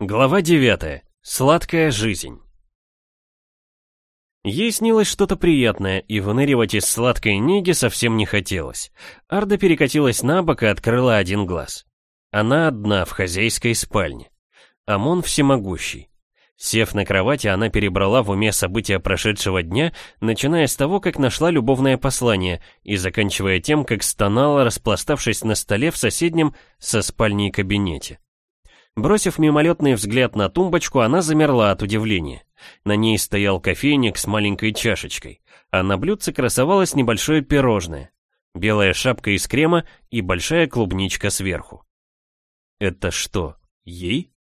Глава 9. Сладкая жизнь. Ей снилось что-то приятное, и выныривать из сладкой неги совсем не хотелось. Арда перекатилась на бок и открыла один глаз. Она одна в хозяйской спальне. Амон всемогущий. Сев на кровати, она перебрала в уме события прошедшего дня, начиная с того, как нашла любовное послание, и заканчивая тем, как стонала, распластавшись на столе в соседнем со спальней кабинете. Бросив мимолетный взгляд на тумбочку, она замерла от удивления. На ней стоял кофейник с маленькой чашечкой, а на блюдце красовалось небольшое пирожное, белая шапка из крема и большая клубничка сверху. Это что, ей?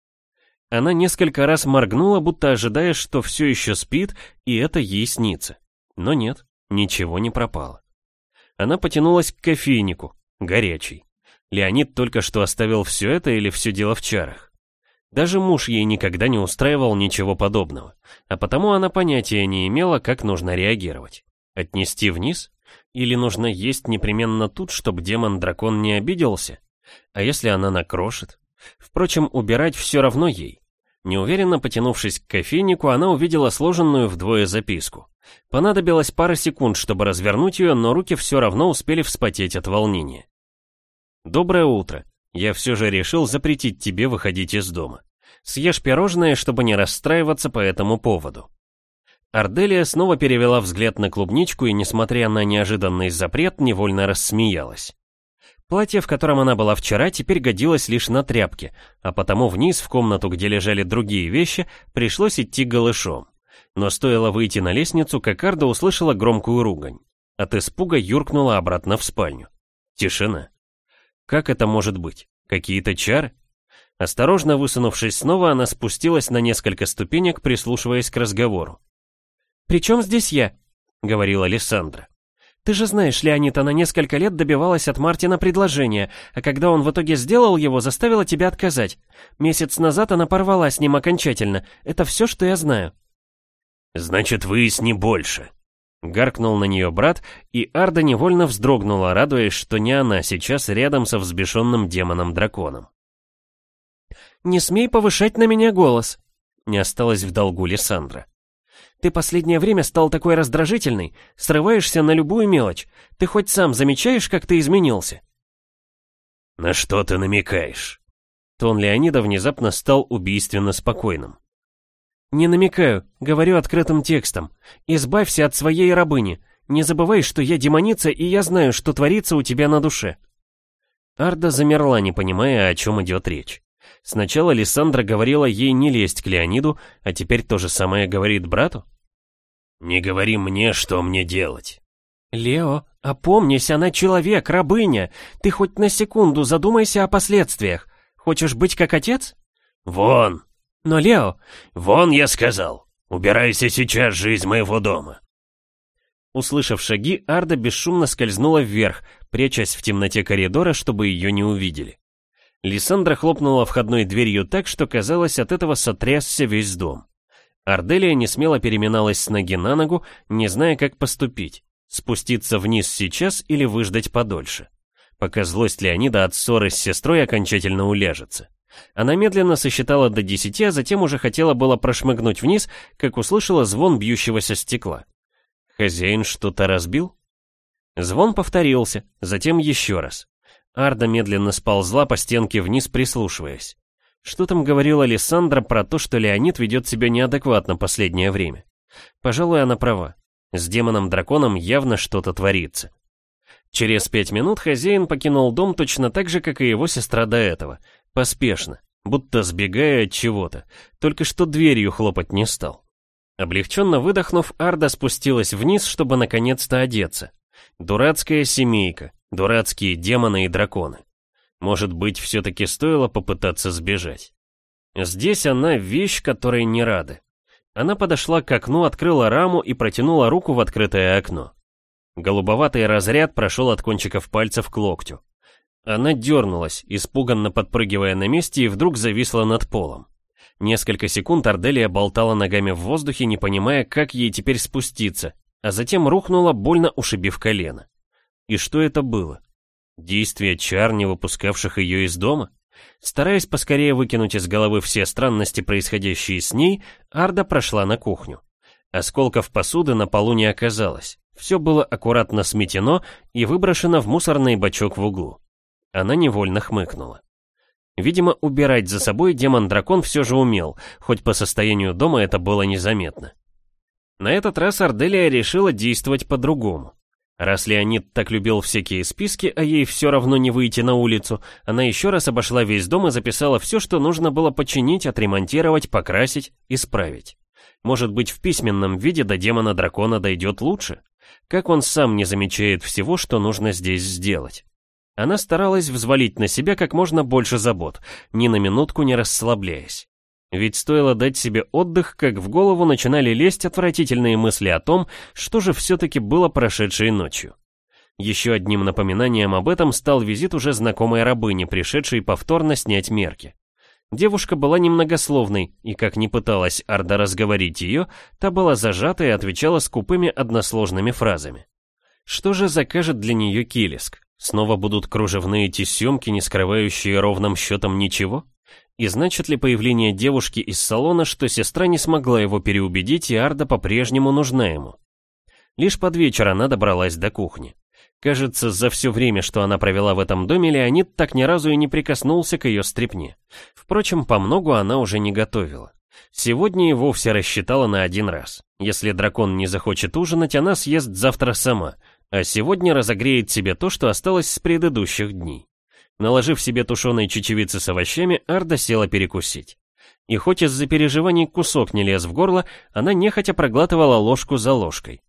Она несколько раз моргнула, будто ожидая, что все еще спит, и это ей снится. Но нет, ничего не пропало. Она потянулась к кофейнику, горячий. Леонид только что оставил все это или все дело в чарах? Даже муж ей никогда не устраивал ничего подобного, а потому она понятия не имела, как нужно реагировать. Отнести вниз? Или нужно есть непременно тут, чтобы демон-дракон не обиделся? А если она накрошит? Впрочем, убирать все равно ей. Неуверенно потянувшись к кофейнику, она увидела сложенную вдвое записку. Понадобилось пара секунд, чтобы развернуть ее, но руки все равно успели вспотеть от волнения. «Доброе утро. Я все же решил запретить тебе выходить из дома. Съешь пирожное, чтобы не расстраиваться по этому поводу. Арделия снова перевела взгляд на клубничку и, несмотря на неожиданный запрет, невольно рассмеялась. Платье, в котором она была вчера, теперь годилось лишь на тряпке, а потому вниз, в комнату, где лежали другие вещи, пришлось идти голышом. Но стоило выйти на лестницу, как Арда услышала громкую ругань. От испуга юркнула обратно в спальню. Тишина. Как это может быть? Какие-то чары? Осторожно высунувшись снова, она спустилась на несколько ступенек, прислушиваясь к разговору. «При чем здесь я?» — говорила Лиссандра. «Ты же знаешь, Леонид, она несколько лет добивалась от Мартина предложения, а когда он в итоге сделал его, заставила тебя отказать. Месяц назад она порвала с ним окончательно. Это все, что я знаю». «Значит, выясни больше», Гаркнул на нее брат, и Арда невольно вздрогнула, радуясь, что не она сейчас рядом со взбешенным демоном-драконом. «Не смей повышать на меня голос!» Не осталось в долгу Лиссандра. «Ты последнее время стал такой раздражительный, срываешься на любую мелочь. Ты хоть сам замечаешь, как ты изменился?» «На что ты намекаешь?» Тон Леонида внезапно стал убийственно спокойным. «Не намекаю, говорю открытым текстом. Избавься от своей рабыни. Не забывай, что я демоница, и я знаю, что творится у тебя на душе». Арда замерла, не понимая, о чем идет речь. Сначала Лиссандра говорила ей не лезть к Леониду, а теперь то же самое говорит брату? «Не говори мне, что мне делать». «Лео, опомнись, она человек, рабыня. Ты хоть на секунду задумайся о последствиях. Хочешь быть как отец?» «Вон!» «Но, Лео...» «Вон, я сказал! Убирайся сейчас же из моего дома!» Услышав шаги, Арда бесшумно скользнула вверх, прячась в темноте коридора, чтобы ее не увидели. Лиссандра хлопнула входной дверью так, что, казалось, от этого сотрясся весь дом. Арделия несмело переминалась с ноги на ногу, не зная, как поступить. Спуститься вниз сейчас или выждать подольше. Пока злость Леонида от ссоры с сестрой окончательно уляжется. Она медленно сосчитала до десяти, а затем уже хотела было прошмыгнуть вниз, как услышала звон бьющегося стекла. Хозяин что-то разбил? Звон повторился, затем еще раз. Арда медленно сползла по стенке вниз, прислушиваясь. Что там говорила Лиссандра про то, что Леонид ведет себя неадекватно последнее время? Пожалуй, она права. С демоном-драконом явно что-то творится. Через пять минут хозяин покинул дом точно так же, как и его сестра до этого, Поспешно, будто сбегая от чего-то, только что дверью хлопать не стал. Облегченно выдохнув, Арда спустилась вниз, чтобы наконец-то одеться. Дурацкая семейка, дурацкие демоны и драконы. Может быть, все-таки стоило попытаться сбежать. Здесь она вещь, которой не рады. Она подошла к окну, открыла раму и протянула руку в открытое окно. Голубоватый разряд прошел от кончиков пальцев к локтю. Она дернулась, испуганно подпрыгивая на месте и вдруг зависла над полом. Несколько секунд Арделия болтала ногами в воздухе, не понимая, как ей теперь спуститься, а затем рухнула, больно ушибив колено. И что это было? Действие чар, не выпускавших ее из дома? Стараясь поскорее выкинуть из головы все странности, происходящие с ней, Арда прошла на кухню. Осколков посуды на полу не оказалось. Все было аккуратно сметено и выброшено в мусорный бачок в углу. Она невольно хмыкнула. Видимо, убирать за собой демон-дракон все же умел, хоть по состоянию дома это было незаметно. На этот раз Арделия решила действовать по-другому. Раз Леонид так любил всякие списки, а ей все равно не выйти на улицу, она еще раз обошла весь дом и записала все, что нужно было починить, отремонтировать, покрасить, исправить. Может быть, в письменном виде до демона-дракона дойдет лучше? Как он сам не замечает всего, что нужно здесь сделать? Она старалась взвалить на себя как можно больше забот, ни на минутку не расслабляясь. Ведь стоило дать себе отдых, как в голову начинали лезть отвратительные мысли о том, что же все-таки было прошедшей ночью. Еще одним напоминанием об этом стал визит уже знакомой рабыни, пришедшей повторно снять мерки. Девушка была немногословной, и как ни пыталась Арда разговорить ее, та была зажата и отвечала скупыми односложными фразами. Что же закажет для нее Килиск? Снова будут кружевные тесемки, не скрывающие ровным счетом ничего? И значит ли появление девушки из салона, что сестра не смогла его переубедить, и Арда по-прежнему нужна ему? Лишь под вечер она добралась до кухни. Кажется, за все время, что она провела в этом доме, Леонид так ни разу и не прикоснулся к ее стрепне. Впрочем, по многу она уже не готовила. Сегодня и вовсе рассчитала на один раз. Если дракон не захочет ужинать, она съест завтра сама, а сегодня разогреет себе то, что осталось с предыдущих дней. Наложив себе тушеной чечевицы с овощами, Арда села перекусить. И хоть из-за переживаний кусок не лез в горло, она нехотя проглатывала ложку за ложкой.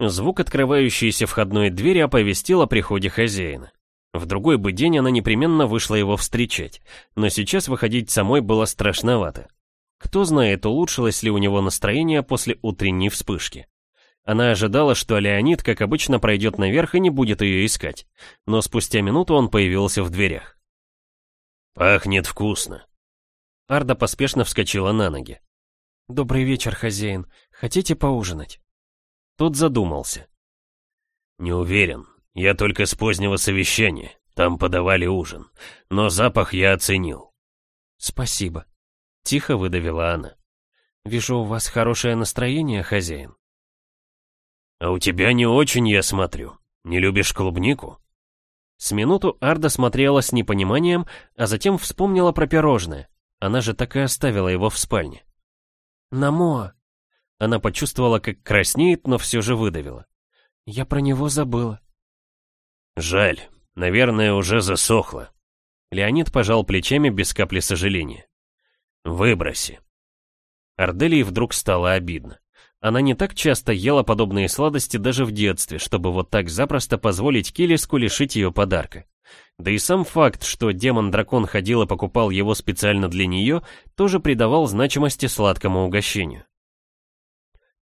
Звук открывающейся входной двери оповестил о приходе хозяина. В другой бы день она непременно вышла его встречать, но сейчас выходить самой было страшновато. Кто знает, улучшилось ли у него настроение после утренней вспышки. Она ожидала, что Леонид, как обычно, пройдет наверх и не будет ее искать. Но спустя минуту он появился в дверях. «Пахнет вкусно». Арда поспешно вскочила на ноги. «Добрый вечер, хозяин. Хотите поужинать?» Тот задумался. «Не уверен. Я только с позднего совещания. Там подавали ужин. Но запах я оценил». «Спасибо», — тихо выдавила она. «Вижу, у вас хорошее настроение, хозяин». «А у тебя не очень, я смотрю. Не любишь клубнику?» С минуту Арда смотрела с непониманием, а затем вспомнила про пирожное. Она же так и оставила его в спальне. «Намоа!» Она почувствовала, как краснеет, но все же выдавила. «Я про него забыла». «Жаль. Наверное, уже засохло». Леонид пожал плечами без капли сожаления. «Выброси». Арделии вдруг стало обидно. Она не так часто ела подобные сладости даже в детстве, чтобы вот так запросто позволить Килиску лишить ее подарка. Да и сам факт, что демон-дракон ходил и покупал его специально для нее, тоже придавал значимости сладкому угощению.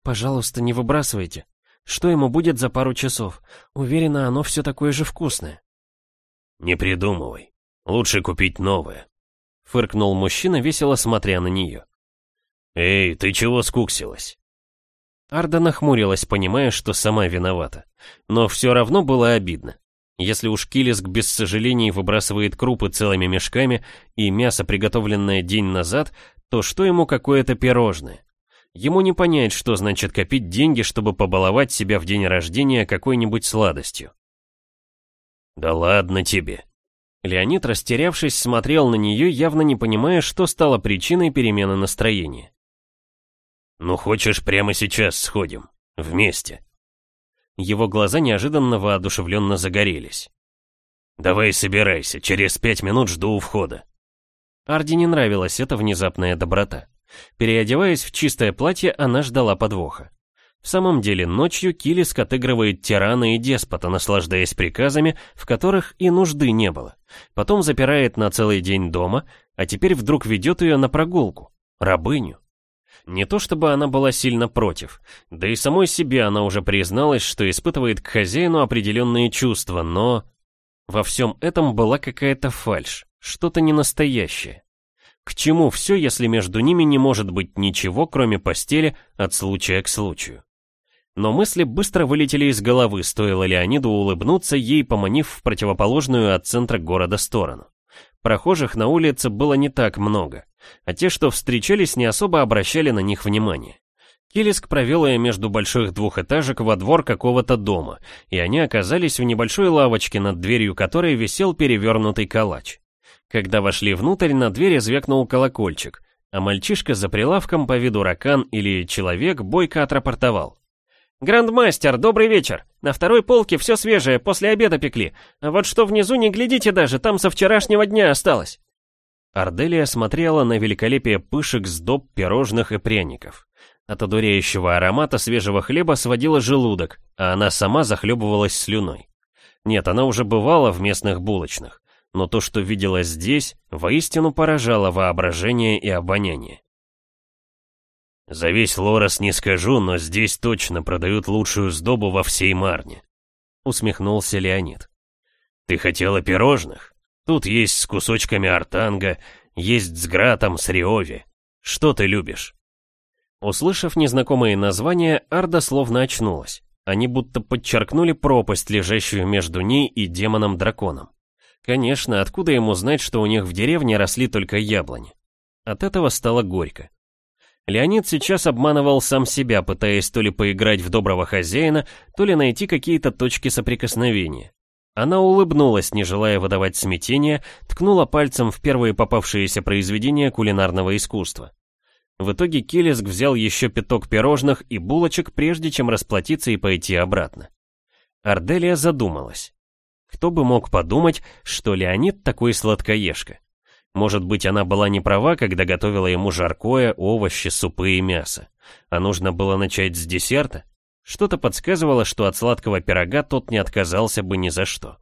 «Пожалуйста, не выбрасывайте. Что ему будет за пару часов? Уверена, оно все такое же вкусное». «Не придумывай. Лучше купить новое», — фыркнул мужчина, весело смотря на нее. «Эй, ты чего скуксилась?» Арда нахмурилась, понимая, что сама виновата. Но все равно было обидно. Если уж Килиск без сожалений выбрасывает крупы целыми мешками и мясо, приготовленное день назад, то что ему какое-то пирожное? Ему не понять, что значит копить деньги, чтобы побаловать себя в день рождения какой-нибудь сладостью. «Да ладно тебе». Леонид, растерявшись, смотрел на нее, явно не понимая, что стало причиной перемены настроения. «Ну хочешь, прямо сейчас сходим? Вместе?» Его глаза неожиданно воодушевленно загорелись. «Давай собирайся, через пять минут жду у входа». Арди не нравилась эта внезапная доброта. Переодеваясь в чистое платье, она ждала подвоха. В самом деле, ночью Килиск отыгрывает тирана и деспота, наслаждаясь приказами, в которых и нужды не было. Потом запирает на целый день дома, а теперь вдруг ведет ее на прогулку. Рабыню. Не то чтобы она была сильно против, да и самой себе она уже призналась, что испытывает к хозяину определенные чувства, но... Во всем этом была какая-то фальшь, что-то ненастоящее. К чему все, если между ними не может быть ничего, кроме постели, от случая к случаю? Но мысли быстро вылетели из головы, стоило Леониду улыбнуться ей, поманив в противоположную от центра города сторону. Прохожих на улице было не так много, а те, что встречались, не особо обращали на них внимание. Килиск провел ее между больших двухэтажек во двор какого-то дома, и они оказались в небольшой лавочке, над дверью которой висел перевернутый калач. Когда вошли внутрь, на двери звякнул колокольчик, а мальчишка за прилавком по виду ракан или человек бойко отрапортовал. «Грандмастер, добрый вечер! На второй полке все свежее, после обеда пекли. А вот что внизу не глядите даже, там со вчерашнего дня осталось». Арделия смотрела на великолепие пышек, сдоб, пирожных и пряников. От одуряющего аромата свежего хлеба сводила желудок, а она сама захлебывалась слюной. Нет, она уже бывала в местных булочных, но то, что видела здесь, воистину поражало воображение и обоняние. За весь Лорес не скажу, но здесь точно продают лучшую сдобу во всей Марне. Усмехнулся Леонид. Ты хотела пирожных? Тут есть с кусочками артанга, есть с гратом, с риови. Что ты любишь? Услышав незнакомые названия, Арда словно очнулась. Они будто подчеркнули пропасть, лежащую между ней и демоном-драконом. Конечно, откуда ему знать, что у них в деревне росли только яблони? От этого стало горько. Леонид сейчас обманывал сам себя, пытаясь то ли поиграть в доброго хозяина, то ли найти какие-то точки соприкосновения. Она улыбнулась, не желая выдавать смятения, ткнула пальцем в первые попавшиеся произведения кулинарного искусства. В итоге Килиск взял еще пяток пирожных и булочек, прежде чем расплатиться и пойти обратно. Арделия задумалась. Кто бы мог подумать, что Леонид такой сладкоежка? Может быть, она была не права, когда готовила ему жаркое, овощи, супы и мясо. А нужно было начать с десерта? Что-то подсказывало, что от сладкого пирога тот не отказался бы ни за что.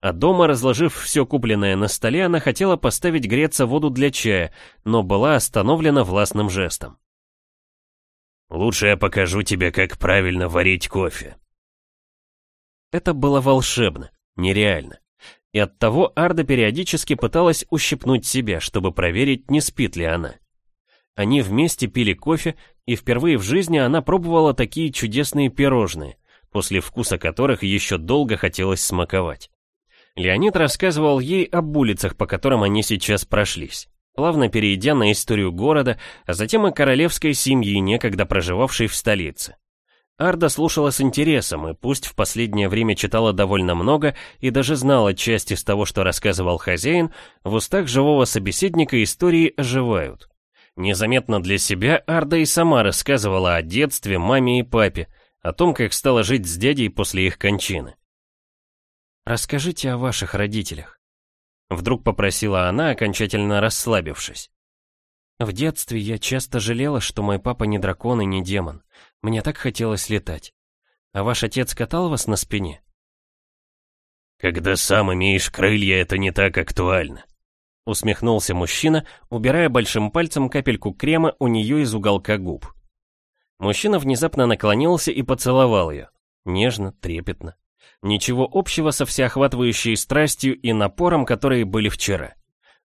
А дома, разложив все купленное на столе, она хотела поставить греться воду для чая, но была остановлена властным жестом. «Лучше я покажу тебе, как правильно варить кофе». Это было волшебно, нереально и оттого Арда периодически пыталась ущипнуть себя, чтобы проверить, не спит ли она. Они вместе пили кофе, и впервые в жизни она пробовала такие чудесные пирожные, после вкуса которых еще долго хотелось смаковать. Леонид рассказывал ей об улицах, по которым они сейчас прошлись, плавно перейдя на историю города, а затем о королевской семье, некогда проживавшей в столице. Арда слушала с интересом и пусть в последнее время читала довольно много и даже знала часть из того, что рассказывал хозяин, в устах живого собеседника истории оживают. Незаметно для себя Арда и сама рассказывала о детстве, маме и папе, о том, как стала жить с дядей после их кончины. «Расскажите о ваших родителях», — вдруг попросила она, окончательно расслабившись. В детстве я часто жалела, что мой папа не дракон и не демон. Мне так хотелось летать. А ваш отец катал вас на спине? Когда сам имеешь крылья, это не так актуально. Усмехнулся мужчина, убирая большим пальцем капельку крема у нее из уголка губ. Мужчина внезапно наклонился и поцеловал ее. Нежно, трепетно. Ничего общего со всеохватывающей страстью и напором, которые были вчера.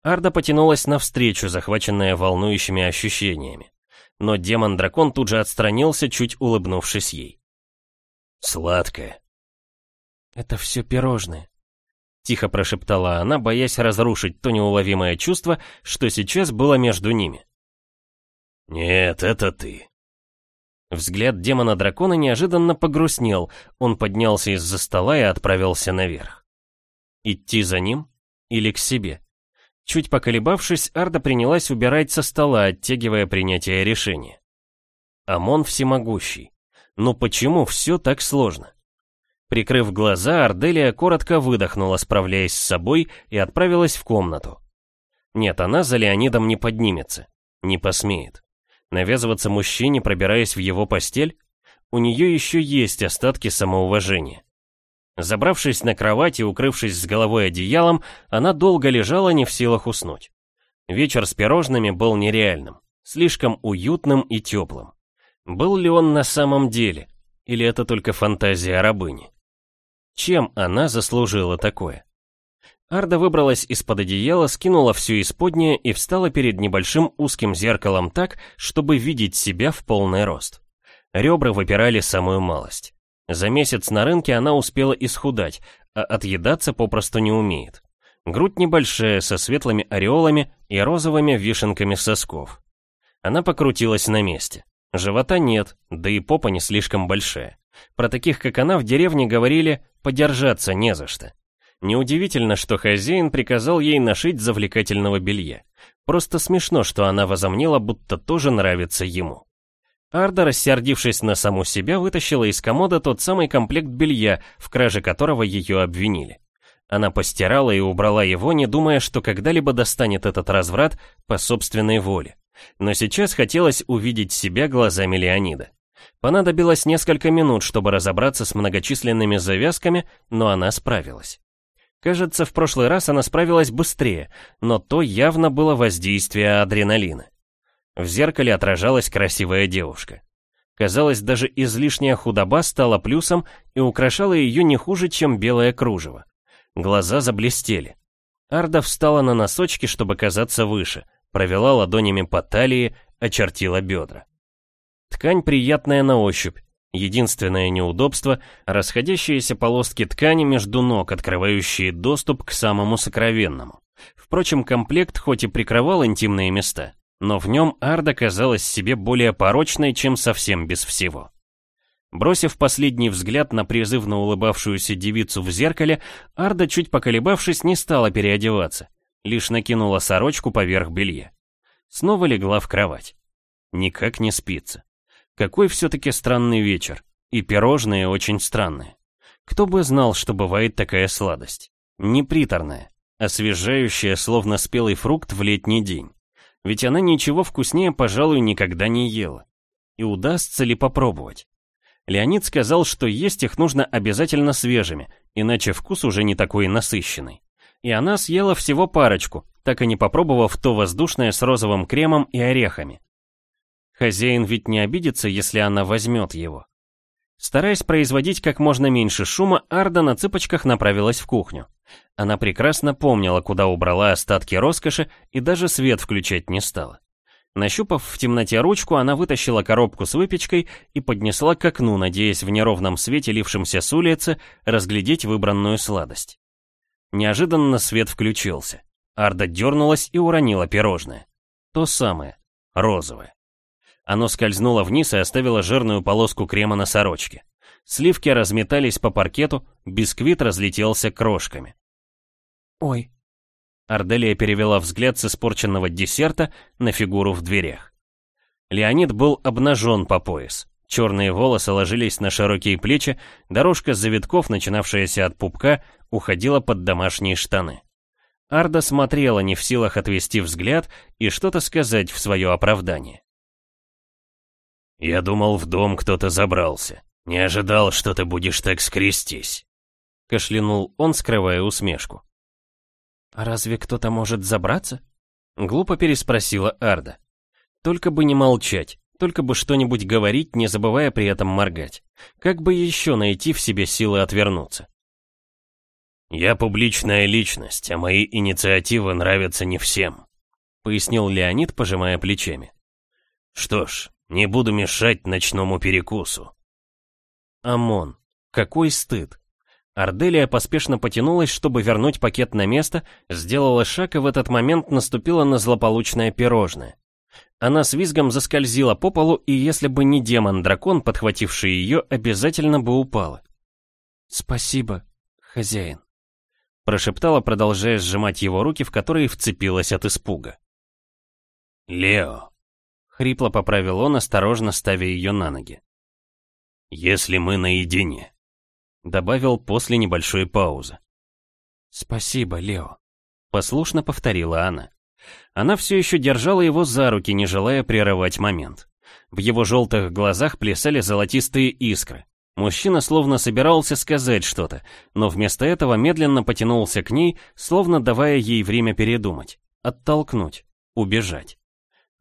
Арда потянулась навстречу, захваченная волнующими ощущениями. Но демон-дракон тут же отстранился, чуть улыбнувшись ей. «Сладкое». «Это все пирожные», — тихо прошептала она, боясь разрушить то неуловимое чувство, что сейчас было между ними. «Нет, это ты». Взгляд демона-дракона неожиданно погрустнел, он поднялся из-за стола и отправился наверх. Идти за ним или к себе? Чуть поколебавшись, Арда принялась убирать со стола, оттягивая принятие решения. Амон всемогущий. Но почему все так сложно? Прикрыв глаза, Арделия коротко выдохнула, справляясь с собой, и отправилась в комнату. Нет, она за Леонидом не поднимется. Не посмеет. Навязываться мужчине, пробираясь в его постель? У нее еще есть остатки самоуважения. Забравшись на кровать и укрывшись с головой одеялом, она долго лежала не в силах уснуть. Вечер с пирожными был нереальным, слишком уютным и теплым. Был ли он на самом деле, или это только фантазия рабыни? Чем она заслужила такое? Арда выбралась из-под одеяла, скинула все исподнее и встала перед небольшим узким зеркалом так, чтобы видеть себя в полный рост. Ребра выпирали самую малость. За месяц на рынке она успела исхудать, а отъедаться попросту не умеет. Грудь небольшая, со светлыми ореолами и розовыми вишенками сосков. Она покрутилась на месте. Живота нет, да и попа не слишком большая. Про таких, как она, в деревне говорили «подержаться не за что». Неудивительно, что хозяин приказал ей нашить завлекательного белья. Просто смешно, что она возомнила, будто тоже нравится ему. Арда, рассердившись на саму себя, вытащила из комода тот самый комплект белья, в краже которого ее обвинили. Она постирала и убрала его, не думая, что когда-либо достанет этот разврат по собственной воле. Но сейчас хотелось увидеть себя глазами Леонида. Понадобилось несколько минут, чтобы разобраться с многочисленными завязками, но она справилась. Кажется, в прошлый раз она справилась быстрее, но то явно было воздействие адреналина. В зеркале отражалась красивая девушка. Казалось, даже излишняя худоба стала плюсом и украшала ее не хуже, чем белое кружево. Глаза заблестели. Арда встала на носочки, чтобы казаться выше, провела ладонями по талии, очертила бедра. Ткань приятная на ощупь. Единственное неудобство — расходящиеся полоски ткани между ног, открывающие доступ к самому сокровенному. Впрочем, комплект хоть и прикрывал интимные места, но в нем Арда казалась себе более порочной, чем совсем без всего. Бросив последний взгляд на призывно улыбавшуюся девицу в зеркале, Арда, чуть поколебавшись, не стала переодеваться, лишь накинула сорочку поверх белья. Снова легла в кровать. Никак не спится. Какой все-таки странный вечер. И пирожные очень странные. Кто бы знал, что бывает такая сладость. Не приторная, освежающая, словно спелый фрукт в летний день. Ведь она ничего вкуснее, пожалуй, никогда не ела. И удастся ли попробовать? Леонид сказал, что есть их нужно обязательно свежими, иначе вкус уже не такой насыщенный. И она съела всего парочку, так и не попробовав то воздушное с розовым кремом и орехами. Хозяин ведь не обидится, если она возьмет его. Стараясь производить как можно меньше шума, Арда на цыпочках направилась в кухню. Она прекрасно помнила, куда убрала остатки роскоши и даже свет включать не стала. Нащупав в темноте ручку, она вытащила коробку с выпечкой и поднесла к окну, надеясь в неровном свете, лившемся с улицы, разглядеть выбранную сладость. Неожиданно свет включился. Арда дернулась и уронила пирожное. То самое, розовое. Оно скользнуло вниз и оставило жирную полоску крема на сорочке. Сливки разметались по паркету, бисквит разлетелся крошками. «Ой», Арделия перевела взгляд с испорченного десерта на фигуру в дверях. Леонид был обнажен по пояс. Черные волосы ложились на широкие плечи, дорожка завитков, начинавшаяся от пупка, уходила под домашние штаны. Арда смотрела, не в силах отвести взгляд и что-то сказать в свое оправдание. «Я думал, в дом кто-то забрался. Не ожидал, что ты будешь так скрестись», — кашлянул он, скрывая усмешку. «А разве кто-то может забраться?» Глупо переспросила Арда. Только бы не молчать, только бы что-нибудь говорить, не забывая при этом моргать. Как бы еще найти в себе силы отвернуться? «Я публичная личность, а мои инициативы нравятся не всем», пояснил Леонид, пожимая плечами. «Что ж, не буду мешать ночному перекусу». Амон, какой стыд. Арделия поспешно потянулась, чтобы вернуть пакет на место, сделала шаг и в этот момент наступила на злополучное пирожное. Она с визгом заскользила по полу, и если бы не демон-дракон, подхвативший ее, обязательно бы упала. «Спасибо, хозяин», — прошептала, продолжая сжимать его руки, в которые вцепилась от испуга. «Лео», — хрипло поправил он, осторожно ставя ее на ноги. «Если мы наедине, добавил после небольшой паузы. «Спасибо, Лео», — послушно повторила она. Она все еще держала его за руки, не желая прерывать момент. В его желтых глазах плясали золотистые искры. Мужчина словно собирался сказать что-то, но вместо этого медленно потянулся к ней, словно давая ей время передумать, оттолкнуть, убежать.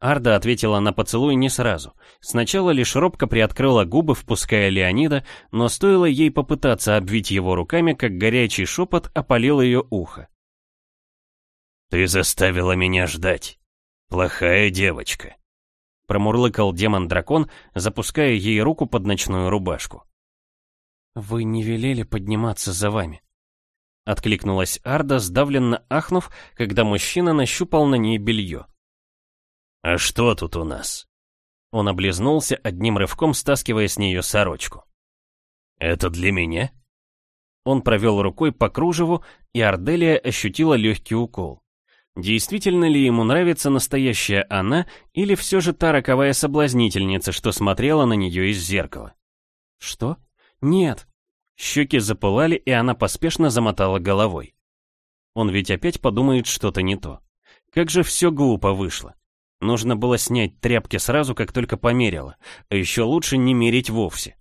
Арда ответила на поцелуй не сразу. Сначала лишь робко приоткрыла губы, впуская Леонида, но стоило ей попытаться обвить его руками, как горячий шепот опалил ее ухо. «Ты заставила меня ждать. Плохая девочка», — промурлыкал демон-дракон, запуская ей руку под ночную рубашку. «Вы не велели подниматься за вами». Откликнулась Арда, сдавленно ахнув, когда мужчина нащупал на ней белье. «А что тут у нас?» Он облизнулся, одним рывком стаскивая с нее сорочку. «Это для меня?» Он провел рукой по кружеву, и Арделия ощутила легкий укол. Действительно ли ему нравится настоящая она, или все же та роковая соблазнительница, что смотрела на нее из зеркала? Что? Нет. Щеки запылали, и она поспешно замотала головой. Он ведь опять подумает что-то не то. Как же все глупо вышло. Нужно было снять тряпки сразу, как только померила, а еще лучше не мерить вовсе.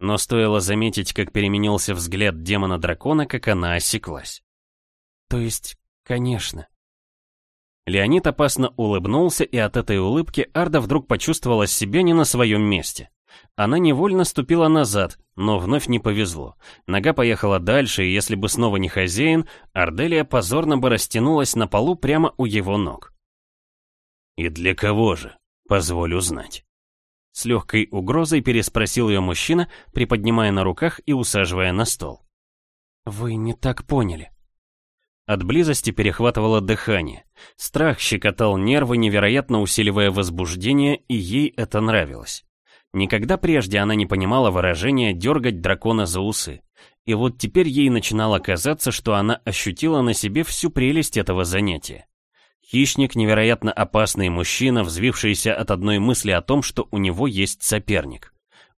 Но стоило заметить, как переменился взгляд демона-дракона, как она осеклась. То есть, конечно. Леонид опасно улыбнулся, и от этой улыбки Арда вдруг почувствовала себя не на своем месте. Она невольно ступила назад, но вновь не повезло. Нога поехала дальше, и если бы снова не хозяин, Арделия позорно бы растянулась на полу прямо у его ног. «И для кого же? Позволю знать». С легкой угрозой переспросил ее мужчина, приподнимая на руках и усаживая на стол. «Вы не так поняли». От близости перехватывало дыхание. Страх щекотал нервы, невероятно усиливая возбуждение, и ей это нравилось. Никогда прежде она не понимала выражения «дергать дракона за усы». И вот теперь ей начинало казаться, что она ощутила на себе всю прелесть этого занятия. Хищник, невероятно опасный мужчина, взвившийся от одной мысли о том, что у него есть соперник.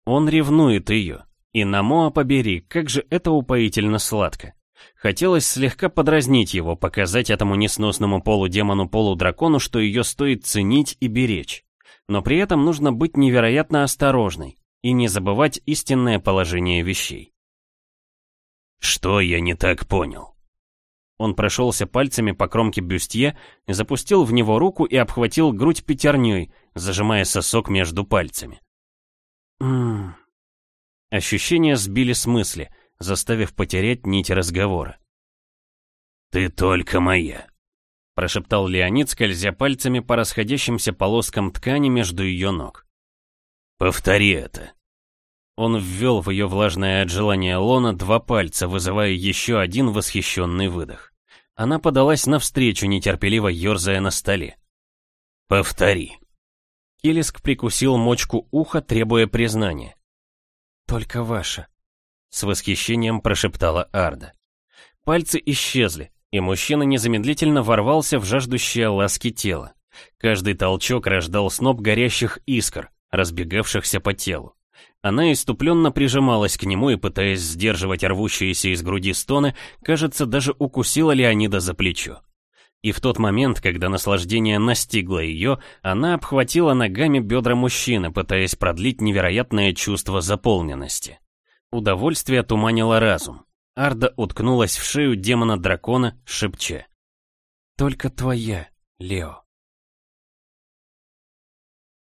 Он ревнует ее. И на Моа побери, как же это упоительно сладко. Хотелось слегка подразнить его, показать этому несносному полудемону-полудракону, что ее стоит ценить и беречь. Но при этом нужно быть невероятно осторожной и не забывать истинное положение вещей. «Что я не так понял?» Он прошелся пальцами по кромке бюстье, запустил в него руку и обхватил грудь пятерней, зажимая сосок между пальцами. Ммм. Ощущения сбили с мысли, заставив потерять нить разговора. «Ты только моя», — прошептал Леонид, скользя пальцами по расходящимся полоскам ткани между ее ног. «Повтори это». Он ввел в ее влажное от желания лона два пальца, вызывая еще один восхищенный выдох. Она подалась навстречу, нетерпеливо ерзая на столе. «Повтори». Килиск прикусил мочку уха, требуя признания. «Только ваша», — с восхищением прошептала Арда. Пальцы исчезли, и мужчина незамедлительно ворвался в жаждущее ласки тело. Каждый толчок рождал сноп горящих искр, разбегавшихся по телу. Она иступленно прижималась к нему и, пытаясь сдерживать рвущиеся из груди стоны, кажется, даже укусила Леонида за плечо. И в тот момент, когда наслаждение настигло ее, она обхватила ногами бедра мужчины, пытаясь продлить невероятное чувство заполненности. Удовольствие туманило разум. Арда уткнулась в шею демона-дракона, шепча. «Только твоя, Лео».